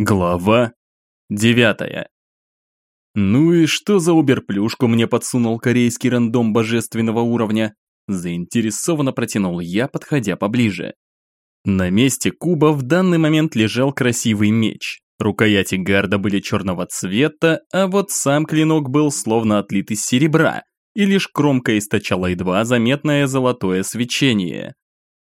Глава девятая. Ну и что за уберплюшку мне подсунул корейский рандом божественного уровня? Заинтересованно протянул я, подходя поближе. На месте куба в данный момент лежал красивый меч. Рукояти гарда были черного цвета, а вот сам клинок был словно отлит из серебра, и лишь кромка источала едва заметное золотое свечение.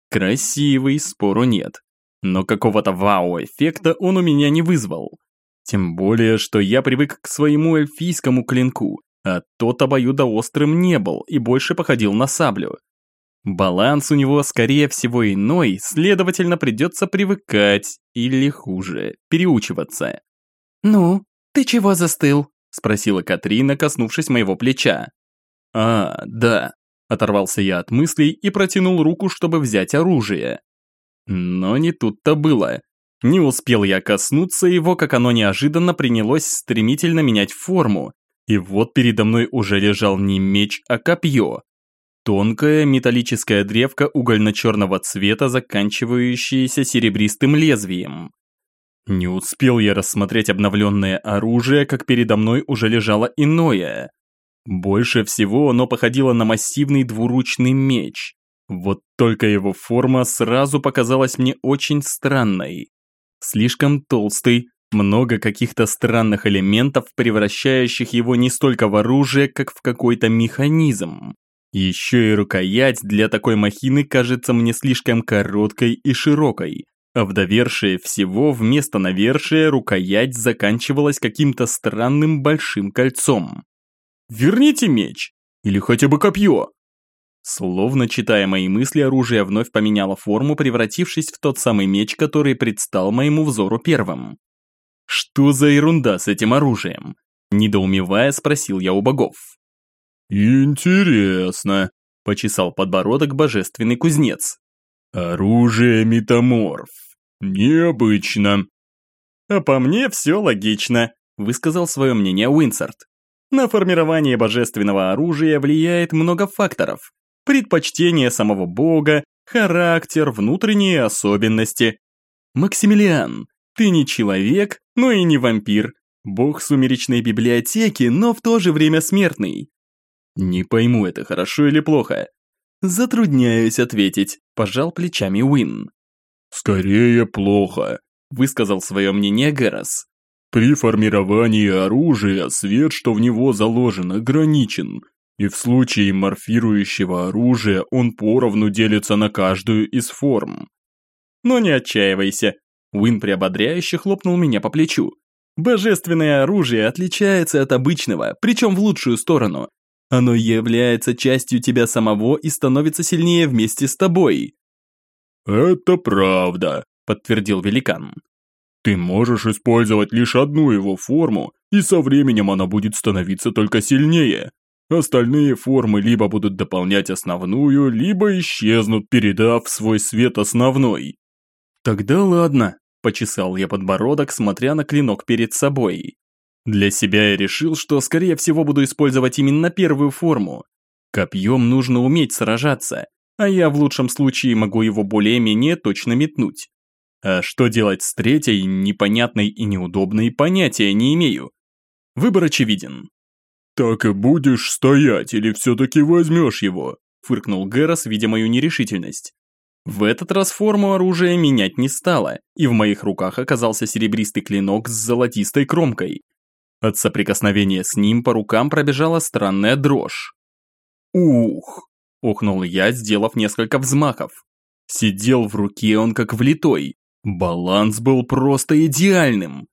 Красивый, спору нет но какого-то вау-эффекта он у меня не вызвал. Тем более, что я привык к своему эльфийскому клинку, а тот обоюдоострым не был и больше походил на саблю. Баланс у него, скорее всего, иной, следовательно, придется привыкать, или хуже, переучиваться. «Ну, ты чего застыл?» – спросила Катрина, коснувшись моего плеча. «А, да», – оторвался я от мыслей и протянул руку, чтобы взять оружие. Но не тут-то было. Не успел я коснуться его, как оно неожиданно принялось стремительно менять форму. И вот передо мной уже лежал не меч, а копье. Тонкая металлическая древка угольно-черного цвета, заканчивающаяся серебристым лезвием. Не успел я рассмотреть обновленное оружие, как передо мной уже лежало иное. Больше всего оно походило на массивный двуручный меч. Вот только его форма сразу показалась мне очень странной. Слишком толстый, много каких-то странных элементов, превращающих его не столько в оружие, как в какой-то механизм. Еще и рукоять для такой махины кажется мне слишком короткой и широкой, а в довершие всего вместо навершия рукоять заканчивалась каким-то странным большим кольцом. «Верните меч! Или хотя бы копье!» Словно читая мои мысли, оружие вновь поменяло форму, превратившись в тот самый меч, который предстал моему взору первым. «Что за ерунда с этим оружием?» Недоумевая, спросил я у богов. «Интересно», – почесал подбородок божественный кузнец. «Оружие метаморф. Необычно». «А по мне все логично», – высказал свое мнение Уинсарт. На формирование божественного оружия влияет много факторов, предпочтение самого бога, характер, внутренние особенности. Максимилиан, ты не человек, но и не вампир. Бог сумеречной библиотеки, но в то же время смертный. Не пойму, это хорошо или плохо. Затрудняюсь ответить, пожал плечами Уин. Скорее плохо, высказал свое мнение Герас. При формировании оружия свет, что в него заложен, ограничен, и в случае морфирующего оружия он поровну делится на каждую из форм. Но не отчаивайся. Уин приободряюще хлопнул меня по плечу. Божественное оружие отличается от обычного, причем в лучшую сторону. Оно является частью тебя самого и становится сильнее вместе с тобой. «Это правда», – подтвердил великан. «Ты можешь использовать лишь одну его форму, и со временем она будет становиться только сильнее. Остальные формы либо будут дополнять основную, либо исчезнут, передав свой свет основной. Тогда ладно, почесал я подбородок, смотря на клинок перед собой. Для себя я решил, что скорее всего буду использовать именно первую форму. Копьем нужно уметь сражаться, а я в лучшем случае могу его более-менее точно метнуть. А что делать с третьей, непонятной и неудобной, понятия не имею. Выбор очевиден. «Так и будешь стоять или все-таки возьмешь его?» фыркнул Герас, видя мою нерешительность. В этот раз форму оружия менять не стало, и в моих руках оказался серебристый клинок с золотистой кромкой. От соприкосновения с ним по рукам пробежала странная дрожь. «Ух!» – охнул я, сделав несколько взмахов. Сидел в руке он как влитой. Баланс был просто идеальным.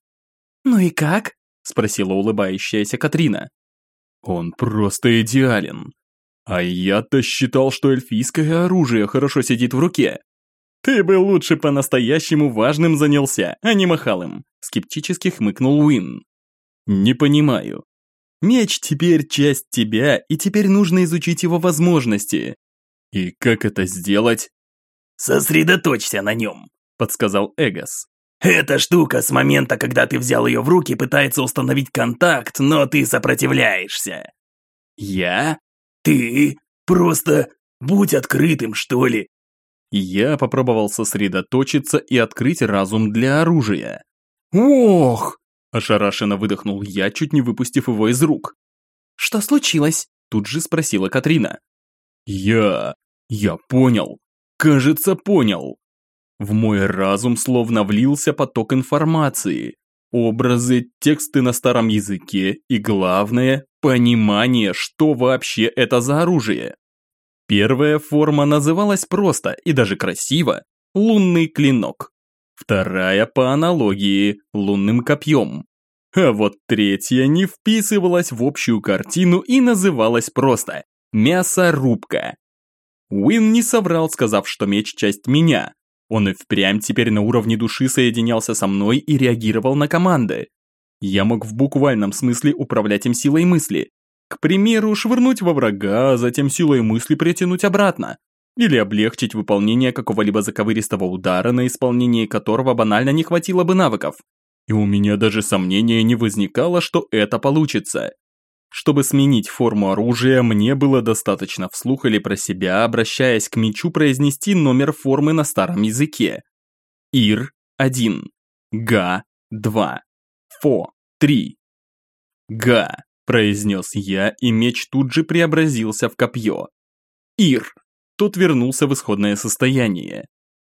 «Ну и как?» – спросила улыбающаяся Катрина. Он просто идеален. А я-то считал, что эльфийское оружие хорошо сидит в руке. Ты бы лучше по-настоящему важным занялся, а не махал им, скептически хмыкнул Уин. Не понимаю. Меч теперь часть тебя, и теперь нужно изучить его возможности. И как это сделать? Сосредоточься на нем, подсказал Эгос. Эта штука с момента, когда ты взял ее в руки, пытается установить контакт, но ты сопротивляешься. Я? Ты? Просто будь открытым, что ли. Я попробовал сосредоточиться и открыть разум для оружия. Ох! Ошарашенно выдохнул я, чуть не выпустив его из рук. «Что случилось?» Тут же спросила Катрина. «Я... я понял. Кажется, понял». В мой разум словно влился поток информации. Образы, тексты на старом языке и, главное, понимание, что вообще это за оружие. Первая форма называлась просто и даже красиво – лунный клинок. Вторая по аналогии – лунным копьем. А вот третья не вписывалась в общую картину и называлась просто «мясорубка». Уин не соврал, сказав, что меч – часть меня. Он и впрямь теперь на уровне души соединялся со мной и реагировал на команды. Я мог в буквальном смысле управлять им силой мысли. К примеру, швырнуть во врага, а затем силой мысли притянуть обратно. Или облегчить выполнение какого-либо заковыристого удара, на исполнение которого банально не хватило бы навыков. И у меня даже сомнения не возникало, что это получится. Чтобы сменить форму оружия, мне было достаточно вслух или про себя, обращаясь к мечу, произнести номер формы на старом языке. Ир-1, Га-2, Фо-3. Га, произнес я, и меч тут же преобразился в копье. Ир. Тот вернулся в исходное состояние.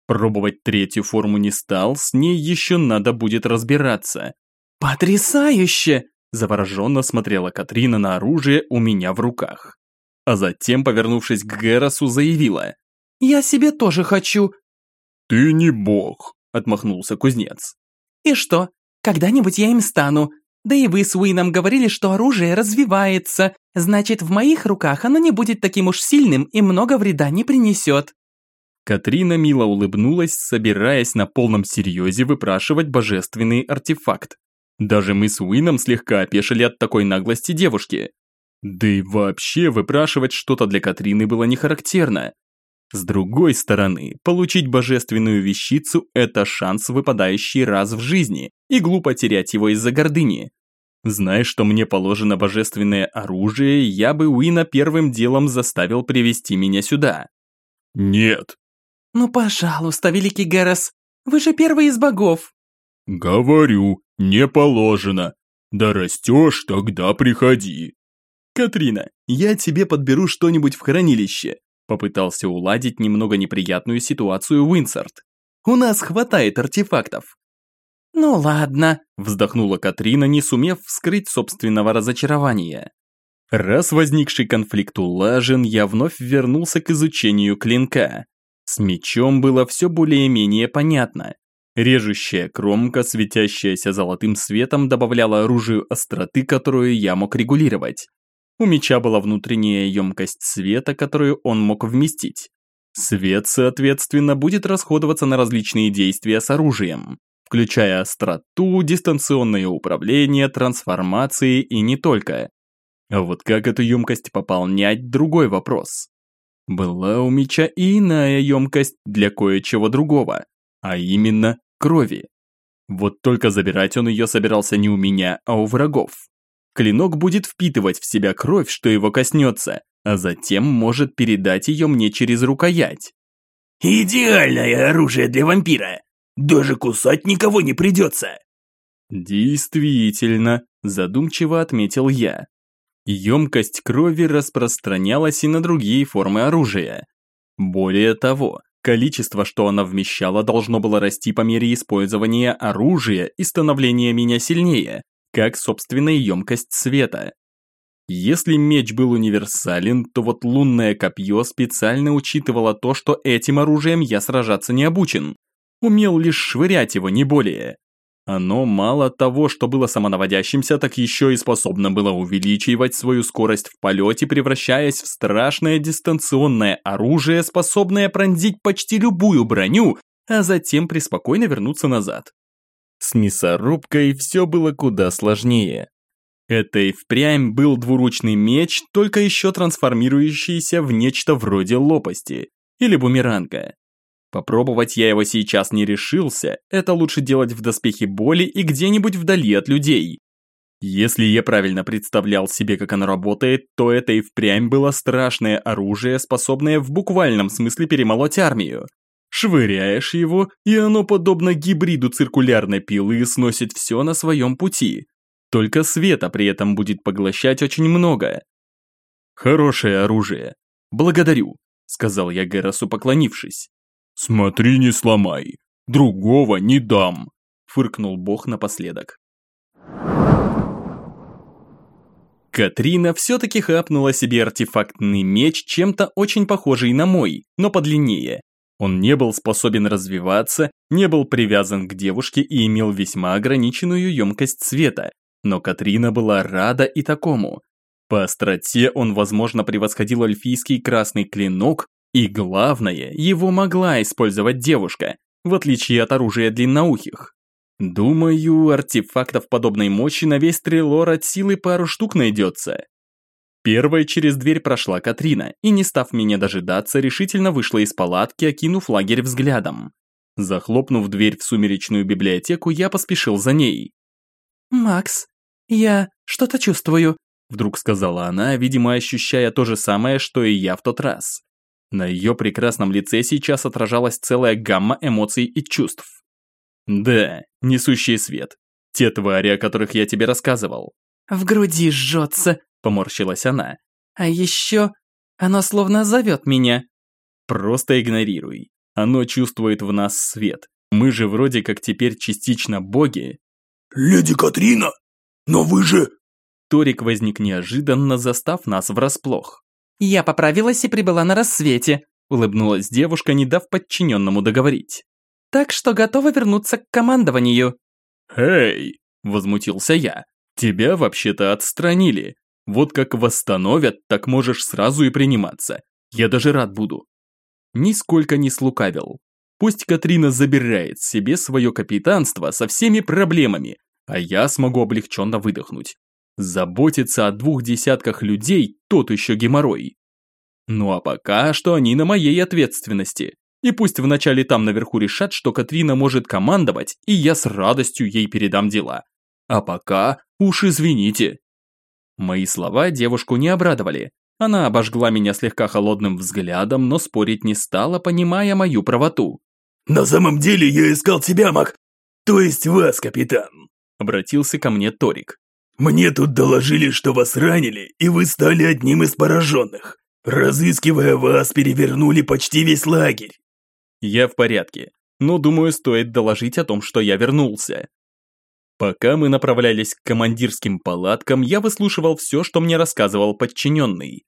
Пробовать третью форму не стал, с ней еще надо будет разбираться. «Потрясающе!» – завороженно смотрела Катрина на оружие у меня в руках. А затем, повернувшись к Герасу, заявила. «Я себе тоже хочу». «Ты не бог», – отмахнулся кузнец. «И что? Когда-нибудь я им стану. Да и вы с Уином говорили, что оружие развивается. Значит, в моих руках оно не будет таким уж сильным и много вреда не принесет». Катрина мило улыбнулась, собираясь на полном серьезе выпрашивать божественный артефакт. Даже мы с Уином слегка опешили от такой наглости девушки. Да и вообще выпрашивать что-то для Катрины было не характерно. С другой стороны, получить божественную вещицу – это шанс, выпадающий раз в жизни, и глупо терять его из-за гордыни. Зная, что мне положено божественное оружие, я бы Уина первым делом заставил привести меня сюда. «Нет», «Ну, пожалуйста, великий Герас, вы же первый из богов!» «Говорю, не положено. Да растешь, тогда приходи». «Катрина, я тебе подберу что-нибудь в хранилище», попытался уладить немного неприятную ситуацию Уинсорт. «У нас хватает артефактов». «Ну ладно», вздохнула Катрина, не сумев вскрыть собственного разочарования. Раз возникший конфликт улажен, я вновь вернулся к изучению клинка. С мечом было все более-менее понятно. Режущая кромка, светящаяся золотым светом, добавляла оружию остроты, которую я мог регулировать. У меча была внутренняя емкость света, которую он мог вместить. Свет, соответственно, будет расходоваться на различные действия с оружием, включая остроту, дистанционное управление, трансформации и не только. А вот как эту емкость пополнять – другой вопрос. Была у меча и иная емкость для кое-чего другого, а именно крови. Вот только забирать он ее собирался не у меня, а у врагов. Клинок будет впитывать в себя кровь, что его коснется, а затем может передать ее мне через рукоять. «Идеальное оружие для вампира! Даже кусать никого не придется!» «Действительно», задумчиво отметил я. Емкость крови распространялась и на другие формы оружия. Более того, количество, что она вмещала, должно было расти по мере использования оружия и становления меня сильнее, как собственная емкость света. Если меч был универсален, то вот лунное копье специально учитывало то, что этим оружием я сражаться не обучен. Умел лишь швырять его, не более. Оно мало того, что было самонаводящимся, так еще и способно было увеличивать свою скорость в полете, превращаясь в страшное дистанционное оружие, способное пронзить почти любую броню, а затем преспокойно вернуться назад. С мясорубкой все было куда сложнее. Это и впрямь был двуручный меч, только еще трансформирующийся в нечто вроде лопасти или бумеранга. Попробовать я его сейчас не решился, это лучше делать в доспехе боли и где-нибудь вдали от людей. Если я правильно представлял себе, как оно работает, то это и впрямь было страшное оружие, способное в буквальном смысле перемолоть армию. Швыряешь его, и оно, подобно гибриду циркулярной пилы, сносит все на своем пути. Только света при этом будет поглощать очень много. Хорошее оружие. Благодарю, сказал я Герасу, поклонившись. Смотри, не сломай. Другого не дам, фыркнул бог напоследок. Катрина все-таки хапнула себе артефактный меч, чем-то очень похожий на мой, но подлиннее. Он не был способен развиваться, не был привязан к девушке и имел весьма ограниченную емкость света. Но Катрина была рада и такому. По остроте он, возможно, превосходил эльфийский красный клинок, и главное, его могла использовать девушка, в отличие от оружия длинноухих. Думаю, артефактов подобной мощи на весь трилор от силы пару штук найдется. Первой через дверь прошла Катрина и, не став меня дожидаться, решительно вышла из палатки, окинув лагерь взглядом. Захлопнув дверь в сумеречную библиотеку, я поспешил за ней. «Макс, я что-то чувствую», – вдруг сказала она, видимо, ощущая то же самое, что и я в тот раз. На ее прекрасном лице сейчас отражалась целая гамма эмоций и чувств. Да, несущий свет. Те твари, о которых я тебе рассказывал. «В груди жжется», – поморщилась она. «А еще оно словно зовет меня». Просто игнорируй. Оно чувствует в нас свет. Мы же вроде как теперь частично боги. «Леди Катрина, но вы же...» Торик возник неожиданно, застав нас врасплох. «Я поправилась и прибыла на рассвете», улыбнулась девушка, не дав подчиненному договорить. «Так что готова вернуться к командованию». «Эй!» – возмутился я. «Тебя вообще-то отстранили. Вот как восстановят, так можешь сразу и приниматься. Я даже рад буду». Нисколько не слукавил. Пусть Катрина забирает себе свое капитанство со всеми проблемами, а я смогу облегченно выдохнуть. Заботиться о двух десятках людей – тот еще геморрой. Ну а пока что они на моей ответственности. И пусть вначале там наверху решат, что Катрина может командовать, и я с радостью ей передам дела. А пока уж извините. Мои слова девушку не обрадовали. Она обожгла меня слегка холодным взглядом, но спорить не стала, понимая мою правоту. «На самом деле я искал тебя, Мак, то есть вас, капитан», обратился ко мне Торик. «Мне тут доложили, что вас ранили, и вы стали одним из пораженных. Разыскивая вас, перевернули почти весь лагерь». «Я в порядке, но думаю, стоит доложить о том, что я вернулся». Пока мы направлялись к командирским палаткам, я выслушивал все, что мне рассказывал подчиненный.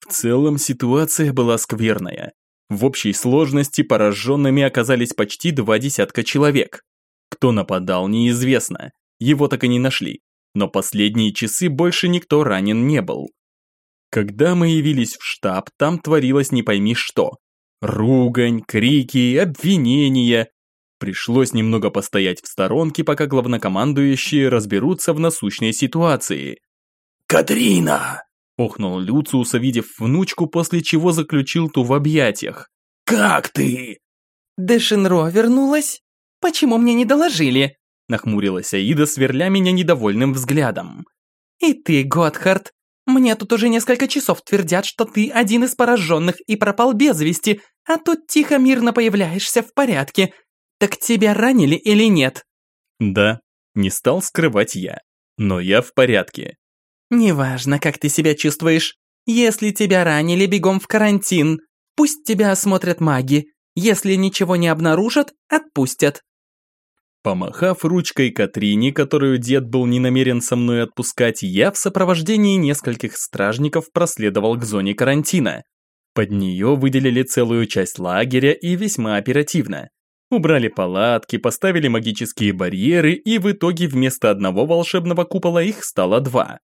В целом ситуация была скверная. В общей сложности пораженными оказались почти два десятка человек. Кто нападал, неизвестно. Его так и не нашли. Но последние часы больше никто ранен не был. Когда мы явились в штаб, там творилось не пойми что. Ругань, крики, обвинения. Пришлось немного постоять в сторонке, пока главнокомандующие разберутся в насущной ситуации. «Катрина!» Охнул Люциус, увидев внучку, после чего заключил ту в объятиях. «Как ты?» «Дешинро вернулась? Почему мне не доложили?» Нахмурилась Аида, сверля меня недовольным взглядом. «И ты, Готхард, мне тут уже несколько часов твердят, что ты один из пораженных и пропал без вести, а тут тихо-мирно появляешься в порядке. Так тебя ранили или нет?» «Да», не стал скрывать я, но я в порядке. «Неважно, как ты себя чувствуешь. Если тебя ранили, бегом в карантин. Пусть тебя осмотрят маги. Если ничего не обнаружат, отпустят». Помахав ручкой Катрине, которую дед был не намерен со мной отпускать, я в сопровождении нескольких стражников проследовал к зоне карантина. Под нее выделили целую часть лагеря и весьма оперативно. Убрали палатки, поставили магические барьеры и в итоге вместо одного волшебного купола их стало два.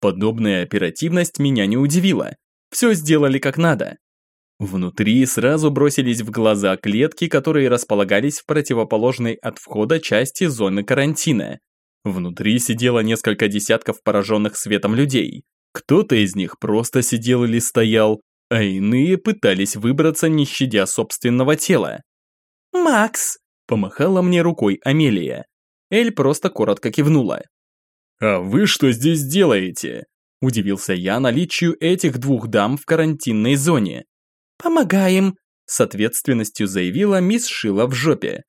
Подобная оперативность меня не удивила. Все сделали как надо. Внутри сразу бросились в глаза клетки, которые располагались в противоположной от входа части зоны карантина. Внутри сидело несколько десятков пораженных светом людей. Кто-то из них просто сидел или стоял, а иные пытались выбраться, не щадя собственного тела. «Макс!» – помахала мне рукой Амелия. Эль просто коротко кивнула. «А вы что здесь делаете?» – удивился я наличию этих двух дам в карантинной зоне. «Помогаем», с ответственностью заявила мисс Шила в жопе.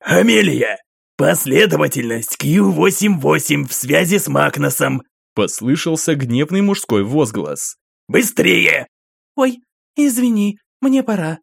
«Амелия, последовательность Q88 в связи с Магносом!» Послышался гневный мужской возглас. «Быстрее!» «Ой, извини, мне пора».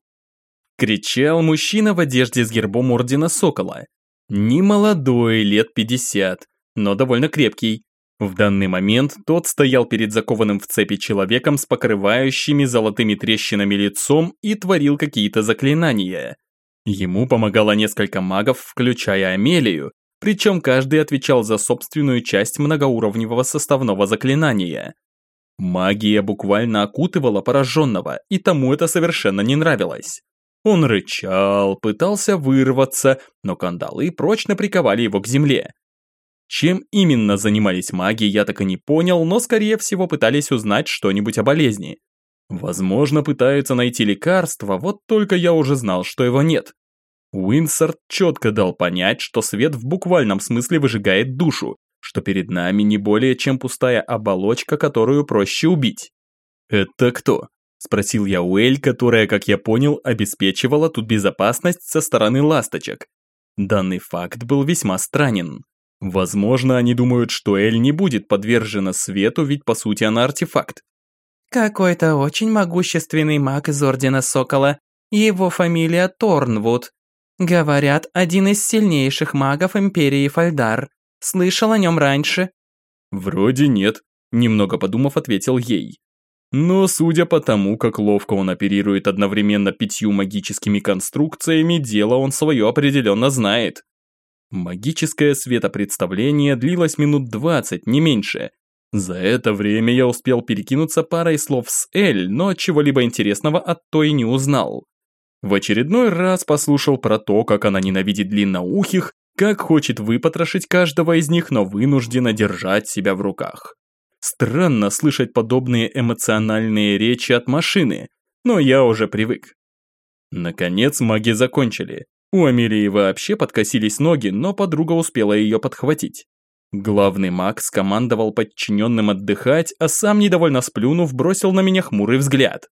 Кричал мужчина в одежде с гербом Ордена Сокола. Не молодой, лет 50, но довольно крепкий. В данный момент тот стоял перед закованным в цепи человеком с покрывающими золотыми трещинами лицом и творил какие-то заклинания. Ему помогало несколько магов, включая Амелию, причем каждый отвечал за собственную часть многоуровневого составного заклинания. Магия буквально окутывала пораженного, и тому это совершенно не нравилось. Он рычал, пытался вырваться, но кандалы прочно приковали его к земле. Чем именно занимались маги, я так и не понял, но скорее всего пытались узнать что-нибудь о болезни. Возможно, пытаются найти лекарство, вот только я уже знал, что его нет. Уинсорт четко дал понять, что свет в буквальном смысле выжигает душу, что перед нами не более чем пустая оболочка, которую проще убить. «Это кто?» – спросил я у Эль, которая, как я понял, обеспечивала тут безопасность со стороны ласточек. Данный факт был весьма странен. Возможно, они думают, что Эль не будет подвержена свету, ведь по сути она артефакт. Какой-то очень могущественный маг из Ордена Сокола. Его фамилия Торнвуд. Говорят, один из сильнейших магов Империи Фальдар. Слышал о нем раньше? Вроде нет, немного подумав, ответил ей. Но судя по тому, как ловко он оперирует одновременно пятью магическими конструкциями, дело он свое определенно знает. Магическое светопредставление длилось минут двадцать, не меньше. За это время я успел перекинуться парой слов с Эль, но чего-либо интересного от той не узнал. В очередной раз послушал про то, как она ненавидит длинноухих, как хочет выпотрошить каждого из них, но вынуждена держать себя в руках. Странно слышать подобные эмоциональные речи от машины, но я уже привык. Наконец маги закончили. У Амелии вообще подкосились ноги, но подруга успела ее подхватить. Главный маг скомандовал подчиненным отдыхать, а сам, недовольно сплюнув, бросил на меня хмурый взгляд.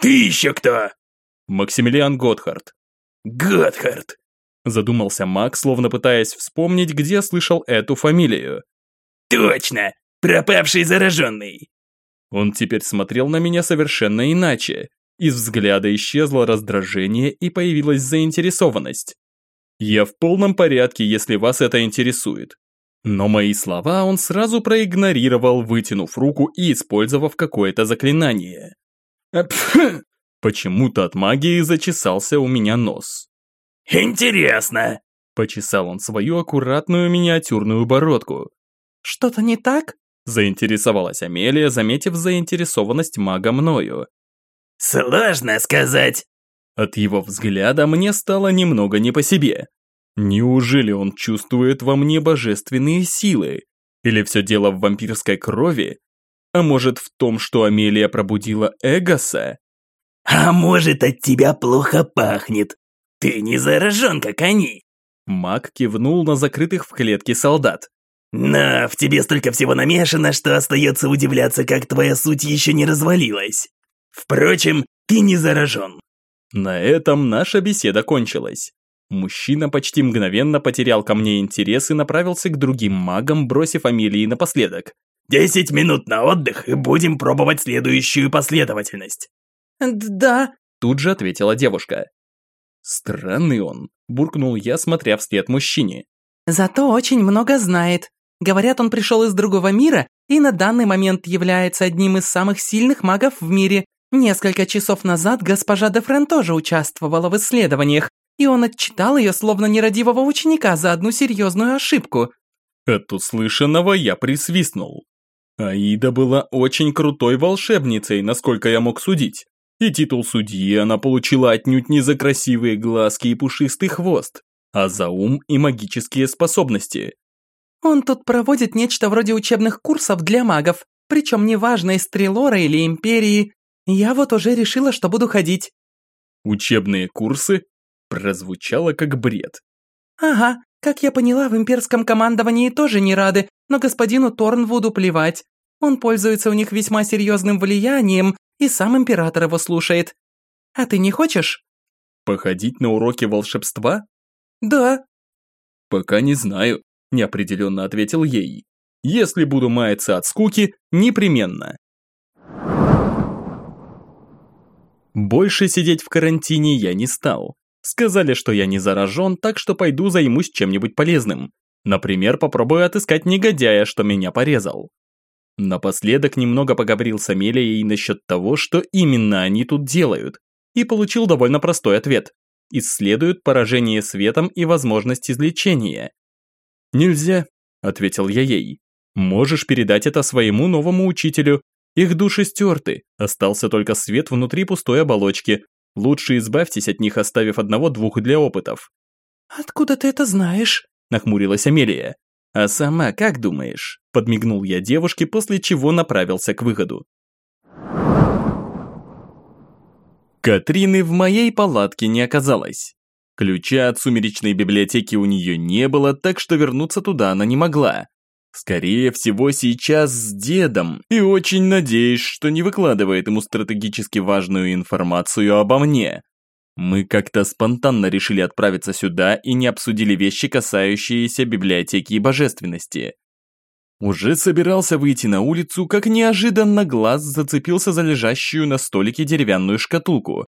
«Ты еще кто?» «Максимилиан Готхард». «Готхард», задумался маг, словно пытаясь вспомнить, где слышал эту фамилию. «Точно! Пропавший зараженный!» Он теперь смотрел на меня совершенно иначе. Из взгляда исчезло раздражение и появилась заинтересованность. «Я в полном порядке, если вас это интересует». Но мои слова он сразу проигнорировал, вытянув руку и использовав какое-то заклинание. Почему-то от магии зачесался у меня нос. «Интересно!» Почесал он свою аккуратную миниатюрную бородку. «Что-то не так?» Заинтересовалась Амелия, заметив заинтересованность мага мною. «Сложно сказать». От его взгляда мне стало немного не по себе. Неужели он чувствует во мне божественные силы? Или все дело в вампирской крови? А может в том, что Амелия пробудила Эгоса? «А может, от тебя плохо пахнет? Ты не заражен, как они!» Маг кивнул на закрытых в клетке солдат. «Но в тебе столько всего намешано, что остается удивляться, как твоя суть еще не развалилась. Впрочем, ты не заражен». На этом наша беседа кончилась. Мужчина почти мгновенно потерял ко мне интерес и направился к другим магам, бросив Амелии напоследок. «Десять минут на отдых, и будем пробовать следующую последовательность». «Да», – тут же ответила девушка. «Странный он», – буркнул я, смотря вслед мужчине. «Зато очень много знает. Говорят, он пришел из другого мира и на данный момент является одним из самых сильных магов в мире. Несколько часов назад госпожа де Френ тоже участвовала в исследованиях, и он отчитал ее словно нерадивого ученика за одну серьезную ошибку. От услышанного я присвистнул. Аида была очень крутой волшебницей, насколько я мог судить. И титул судьи она получила отнюдь не за красивые глазки и пушистый хвост, а за ум и магические способности. Он тут проводит нечто вроде учебных курсов для магов, причем неважно из Трилора или Империи, я вот уже решила, что буду ходить». «Учебные курсы?» Прозвучало как бред. «Ага, как я поняла, в имперском командовании тоже не рады, но господину Торнвуду плевать. Он пользуется у них весьма серьезным влиянием, и сам император его слушает. А ты не хочешь?» Походить на уроки волшебства? Да. Пока не знаю, неопределенно ответил ей. Если буду маяться от скуки, непременно. Больше сидеть в карантине я не стал. Сказали, что я не заражен, так что пойду займусь чем-нибудь полезным. Например, попробую отыскать негодяя, что меня порезал. Напоследок немного поговорил с Амелией насчет того, что именно они тут делают, и получил довольно простой ответ. Исследуют поражение светом и возможность излечения. «Нельзя», – ответил я ей. «Можешь передать это своему новому учителю. Их души стерты, остался только свет внутри пустой оболочки. Лучше избавьтесь от них, оставив одного-двух для опытов». «Откуда ты это знаешь?» – нахмурилась Амелия. «А сама как думаешь?» – подмигнул я девушке, после чего направился к выходу. Катрины в моей палатке не оказалось. Ключа от сумеречной библиотеки у нее не было, так что вернуться туда она не могла. Скорее всего, сейчас с дедом, и очень надеюсь, что не выкладывает ему стратегически важную информацию обо мне. Мы как-то спонтанно решили отправиться сюда и не обсудили вещи, касающиеся библиотеки и божественности. Уже собирался выйти на улицу, как неожиданно глаз зацепился за лежащую на столике деревянную шкатулку.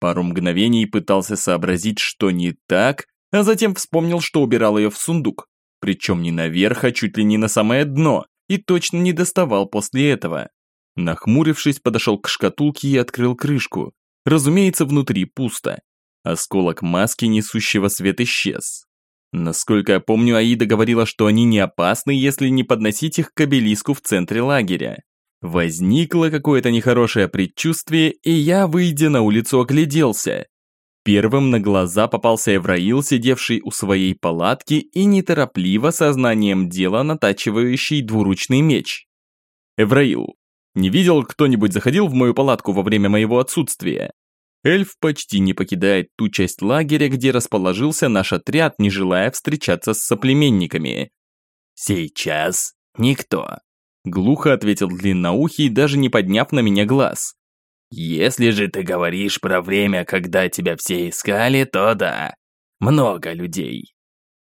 Пару мгновений пытался сообразить, что не так, а затем вспомнил, что убирал ее в сундук. Причем не наверх, а чуть ли не на самое дно, и точно не доставал после этого. Нахмурившись, подошел к шкатулке и открыл крышку. Разумеется, внутри пусто. Осколок маски, несущего свет, исчез. Насколько я помню, Аида говорила, что они не опасны, если не подносить их к обелиску в центре лагеря. Возникло какое-то нехорошее предчувствие, и я, выйдя на улицу, огляделся. Первым на глаза попался Эвраил, сидевший у своей палатки и неторопливо сознанием дела натачивающий двуручный меч. Эвраил. Не видел, кто-нибудь заходил в мою палатку во время моего отсутствия? Эльф почти не покидает ту часть лагеря, где расположился наш отряд, не желая встречаться с соплеменниками. «Сейчас никто», – глухо ответил длинноухий, даже не подняв на меня глаз. «Если же ты говоришь про время, когда тебя все искали, то да, много людей».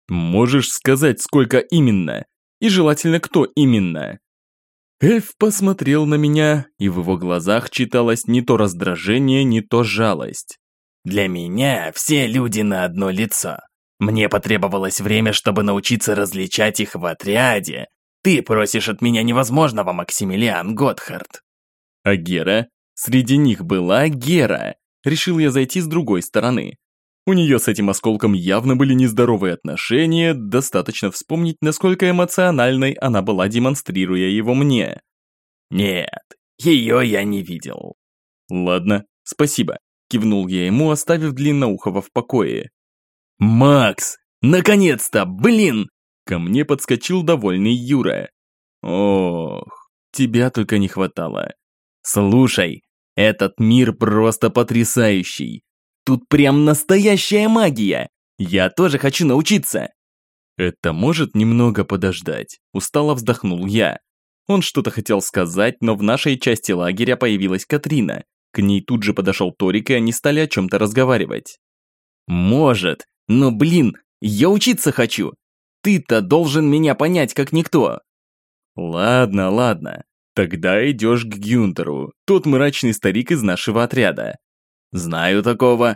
«Можешь сказать, сколько именно? И желательно, кто именно?» Эльф посмотрел на меня, и в его глазах читалось не то раздражение, не то жалость. «Для меня все люди на одно лицо. Мне потребовалось время, чтобы научиться различать их в отряде. Ты просишь от меня невозможного, Максимилиан Готхард». А Гера? Среди них была Гера. Решил я зайти с другой стороны. У нее с этим осколком явно были нездоровые отношения, достаточно вспомнить, насколько эмоциональной она была, демонстрируя его мне. Нет, ее я не видел. Ладно, спасибо, кивнул я ему, оставив Длинноухова в покое. «Макс, наконец-то, блин!» Ко мне подскочил довольный Юра. Ох, тебя только не хватало. Слушай, этот мир просто потрясающий. Тут прям настоящая магия. Я тоже хочу научиться. Это может немного подождать. Устало вздохнул я. Он что-то хотел сказать, но в нашей части лагеря появилась Катрина. К ней тут же подошел Торик, и они стали о чем-то разговаривать. «Может, но блин, я учиться хочу. Ты-то должен меня понять, как никто». «Ладно, ладно. Тогда идешь к Гюнтеру, тот мрачный старик из нашего отряда. Знаю такого.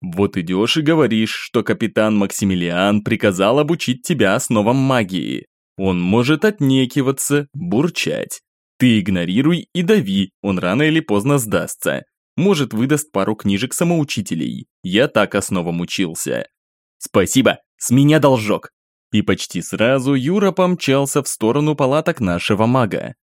Вот идешь и говоришь, что капитан Максимилиан приказал обучить тебя основам магии. Он может отнекиваться, бурчать. Ты игнорируй и дави, он рано или поздно сдастся. Может, выдаст пару книжек самоучителей. Я так основам учился. Спасибо, с меня должок. И почти сразу Юра помчался в сторону палаток нашего мага.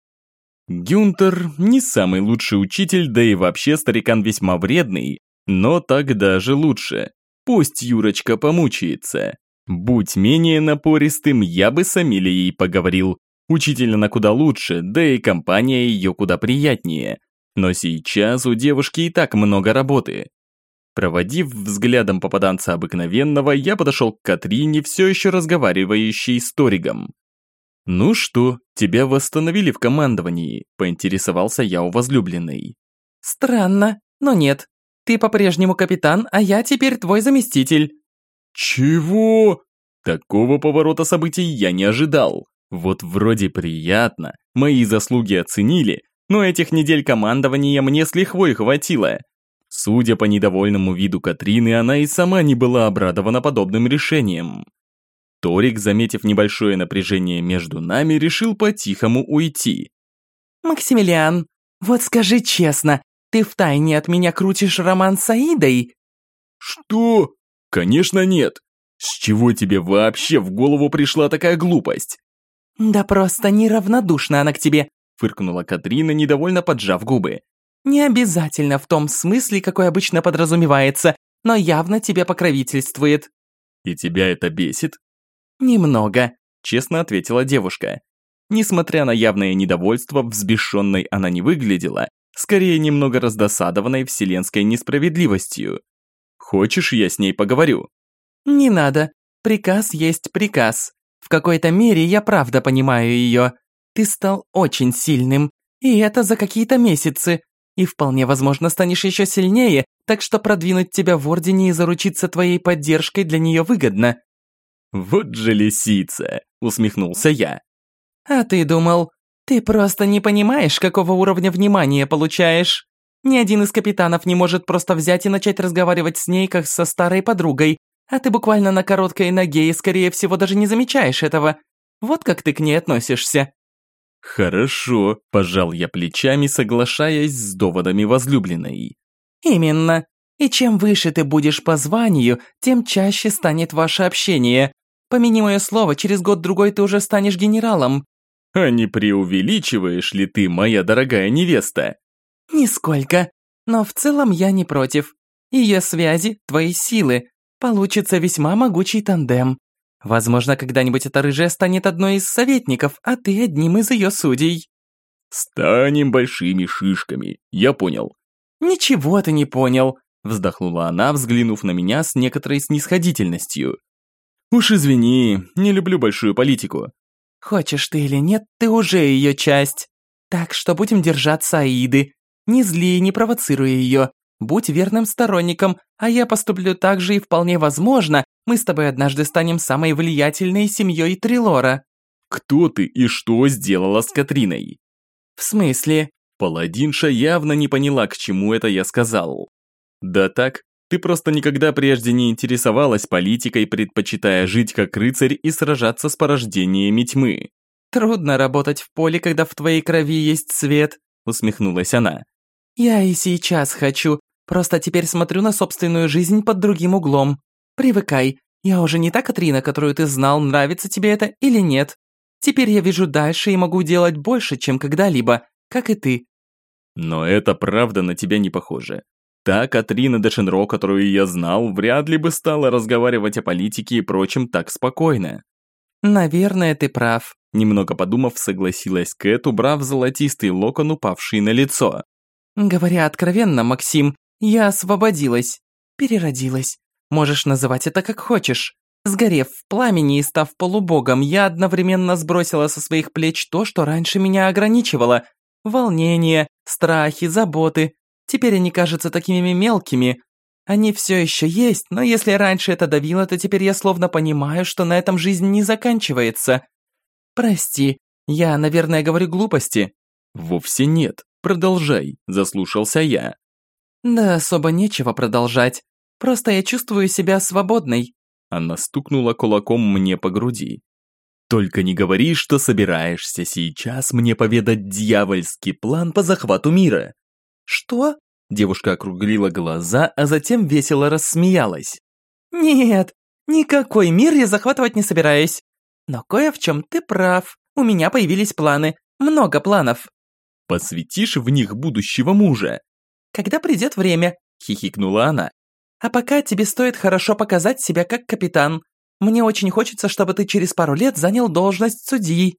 Гюнтер не самый лучший учитель, да и вообще старикан весьма вредный, но так даже лучше. Пусть Юрочка помучается. Будь менее напористым, я бы с Амелией поговорил. Учитель она куда лучше, да и компания ее куда приятнее. Но сейчас у девушки и так много работы. Проводив взглядом попаданца обыкновенного, я подошел к Катрине, все еще разговаривающей с Торигом. «Ну что, тебя восстановили в командовании?» – поинтересовался я у возлюбленной. «Странно, но нет. Ты по-прежнему капитан, а я теперь твой заместитель». «Чего?» Такого поворота событий я не ожидал. Вот вроде приятно, мои заслуги оценили, но этих недель командования мне с лихвой хватило. Судя по недовольному виду Катрины, она и сама не была обрадована подобным решением. Торик, заметив небольшое напряжение между нами, решил по-тихому уйти. «Максимилиан, вот скажи честно, ты втайне от меня крутишь роман с Аидой?» «Что? Конечно нет. С чего тебе вообще в голову пришла такая глупость?» «Да просто неравнодушна она к тебе», фыркнула Катрина, недовольно поджав губы. «Не обязательно в том смысле, какой обычно подразумевается, но явно тебе покровительствует». «И тебя это бесит?» «Немного», честно ответила девушка. Несмотря на явное недовольство, взбешенной она не выглядела, скорее немного раздосадованной вселенской несправедливостью. «Хочешь, я с ней поговорю?» «Не надо. Приказ есть приказ. В какой-то мере я правда понимаю ее. Ты стал очень сильным, и это за какие-то месяцы. И вполне возможно станешь еще сильнее, так что продвинуть тебя в Ордене и заручиться твоей поддержкой для нее выгодно». «Вот же лисица!» – усмехнулся я. «А ты думал, ты просто не понимаешь, какого уровня внимания получаешь. Ни один из капитанов не может просто взять и начать разговаривать с ней, как со старой подругой, а ты буквально на короткой ноге и, скорее всего, даже не замечаешь этого. Вот как ты к ней относишься». «Хорошо», – пожал я плечами, соглашаясь с доводами возлюбленной. «Именно. И чем выше ты будешь по званию, тем чаще станет ваше общение. Помяни мое слово, через год-другой ты уже станешь генералом. А не преувеличиваешь ли ты, моя дорогая невеста? Нисколько. Но в целом я не против. Ее связи – твои силы. Получится весьма могучий тандем. Возможно, когда-нибудь эта рыжая станет одной из советников, а ты одним из ее судей. Станем большими шишками, я понял. Ничего ты не понял, вздохнула она, взглянув на меня с некоторой снисходительностью. Уж извини, не люблю большую политику. Хочешь ты или нет, ты уже ее часть. Так что будем держаться Аиды. Не зли, не провоцируй ее. Будь верным сторонником, а я поступлю так же и вполне возможно, мы с тобой однажды станем самой влиятельной семьей Трилора». «Кто ты и что сделала с Катриной?» «В смысле?» Паладинша явно не поняла, к чему это я сказал. «Да так, ты просто никогда прежде не интересовалась политикой, предпочитая жить как рыцарь и сражаться с порождениями тьмы. «Трудно работать в поле, когда в твоей крови есть свет», усмехнулась она. «Я и сейчас хочу, просто теперь смотрю на собственную жизнь под другим углом. Привыкай, я уже не та Катрина, которую ты знал, нравится тебе это или нет. Теперь я вижу дальше и могу делать больше, чем когда-либо, как и ты». «Но это правда на тебя не похоже. Та Катрина Дешенро, которую я знал, вряд ли бы стала разговаривать о политике и прочем так спокойно. «Наверное, ты прав», – немного подумав, согласилась Кэт, убрав золотистый локон, упавший на лицо. «Говоря откровенно, Максим, я освободилась, переродилась. Можешь называть это как хочешь. Сгорев в пламени и став полубогом, я одновременно сбросила со своих плеч то, что раньше меня ограничивало. Волнение, страхи, заботы, Теперь они кажутся такими мелкими. Они все еще есть, но если раньше это давило, то теперь я словно понимаю, что на этом жизнь не заканчивается. Прости, я, наверное, говорю глупости. Вовсе нет. Продолжай, заслушался я. Да особо нечего продолжать. Просто я чувствую себя свободной. Она стукнула кулаком мне по груди. Только не говори, что собираешься сейчас мне поведать дьявольский план по захвату мира. «Что?» Девушка округлила глаза, а затем весело рассмеялась. «Нет, никакой мир я захватывать не собираюсь. Но кое в чем ты прав. У меня появились планы. Много планов». «Посвятишь в них будущего мужа?» «Когда придет время», – хихикнула она. «А пока тебе стоит хорошо показать себя как капитан. Мне очень хочется, чтобы ты через пару лет занял должность судьи».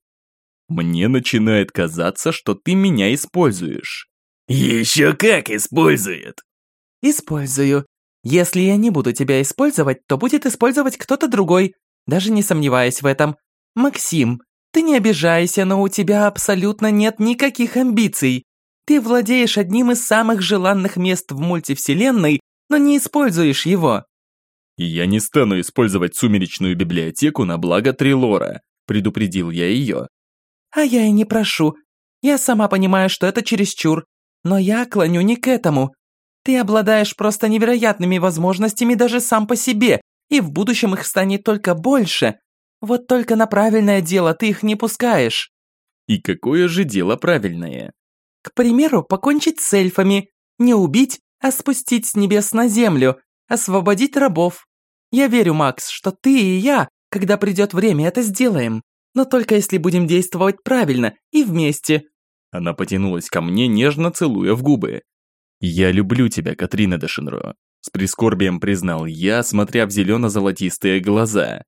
«Мне начинает казаться, что ты меня используешь». «Еще как использует!» «Использую. Если я не буду тебя использовать, то будет использовать кто-то другой, даже не сомневаясь в этом. Максим, ты не обижайся, но у тебя абсолютно нет никаких амбиций. Ты владеешь одним из самых желанных мест в мультивселенной, но не используешь его. Я не стану использовать сумеречную библиотеку на благо Трилора, предупредил я ее. А я и не прошу. Я сама понимаю, что это чересчур, но я клоню не к этому. Ты обладаешь просто невероятными возможностями даже сам по себе, и в будущем их станет только больше. Вот только на правильное дело ты их не пускаешь. И какое же дело правильное? К примеру, покончить с эльфами, не убить, а спустить с небес на землю, освободить рабов. Я верю, Макс, что ты и я, когда придет время, это сделаем. Но только если будем действовать правильно и вместе. Она потянулась ко мне, нежно целуя в губы. «Я люблю тебя, Катрина Дешенро», – с прискорбием признал я, смотря в зелено-золотистые глаза.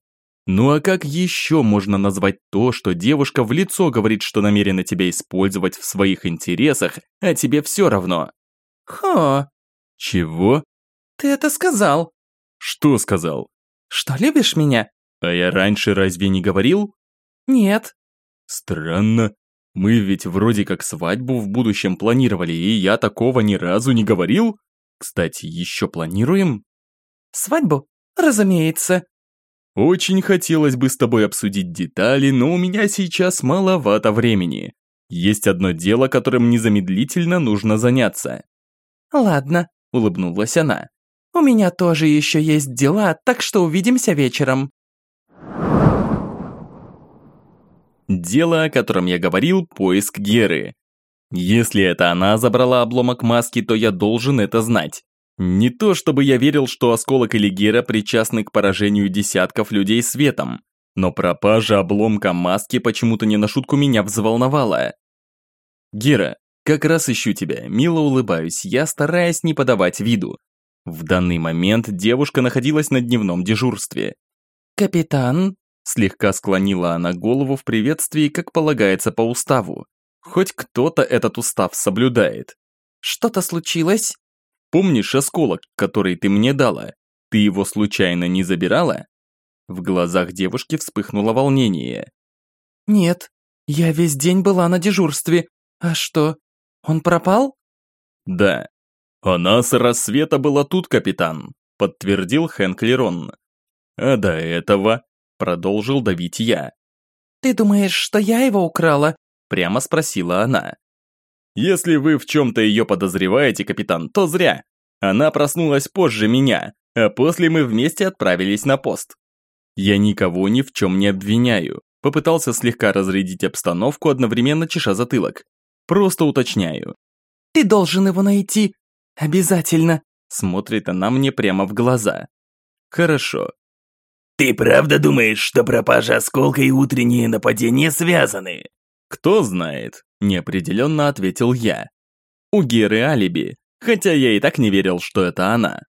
Ну а как еще можно назвать то, что девушка в лицо говорит, что намерена тебя использовать в своих интересах, а тебе все равно? Хо. Чего? Ты это сказал. Что сказал? Что любишь меня? А я раньше разве не говорил? Нет. Странно. Мы ведь вроде как свадьбу в будущем планировали, и я такого ни разу не говорил. Кстати, еще планируем? Свадьбу? Разумеется. Очень хотелось бы с тобой обсудить детали, но у меня сейчас маловато времени. Есть одно дело, которым незамедлительно нужно заняться. Ладно, улыбнулась она. У меня тоже еще есть дела, так что увидимся вечером. Дело, о котором я говорил, поиск Геры. Если это она забрала обломок маски, то я должен это знать. Не то чтобы я верил, что осколок или Гера причастны к поражению десятков людей светом, но пропажа обломка маски почему-то не на шутку меня взволновала. Гера, как раз ищу тебя, мило улыбаюсь я, стараясь не подавать виду. В данный момент девушка находилась на дневном дежурстве. «Капитан?» Слегка склонила она голову в приветствии, как полагается по уставу. Хоть кто-то этот устав соблюдает. «Что-то случилось?» «Помнишь осколок, который ты мне дала? Ты его случайно не забирала?» В глазах девушки вспыхнуло волнение. «Нет, я весь день была на дежурстве. А что, он пропал?» «Да. Она с рассвета была тут, капитан», подтвердил Хэнк Лерон. «А до этого Продолжил давить я. «Ты думаешь, что я его украла?» Прямо спросила она. «Если вы в чем-то ее подозреваете, капитан, то зря. Она проснулась позже меня, а после мы вместе отправились на пост. Я никого ни в чем не обвиняю. Попытался слегка разрядить обстановку, одновременно чеша затылок. Просто уточняю. «Ты должен его найти. Обязательно!» Смотрит она мне прямо в глаза. «Хорошо, «Ты правда думаешь, что пропажа осколка и утреннее нападение связаны?» «Кто знает», – неопределенно ответил я. «У Геры алиби, хотя я и так не верил, что это она».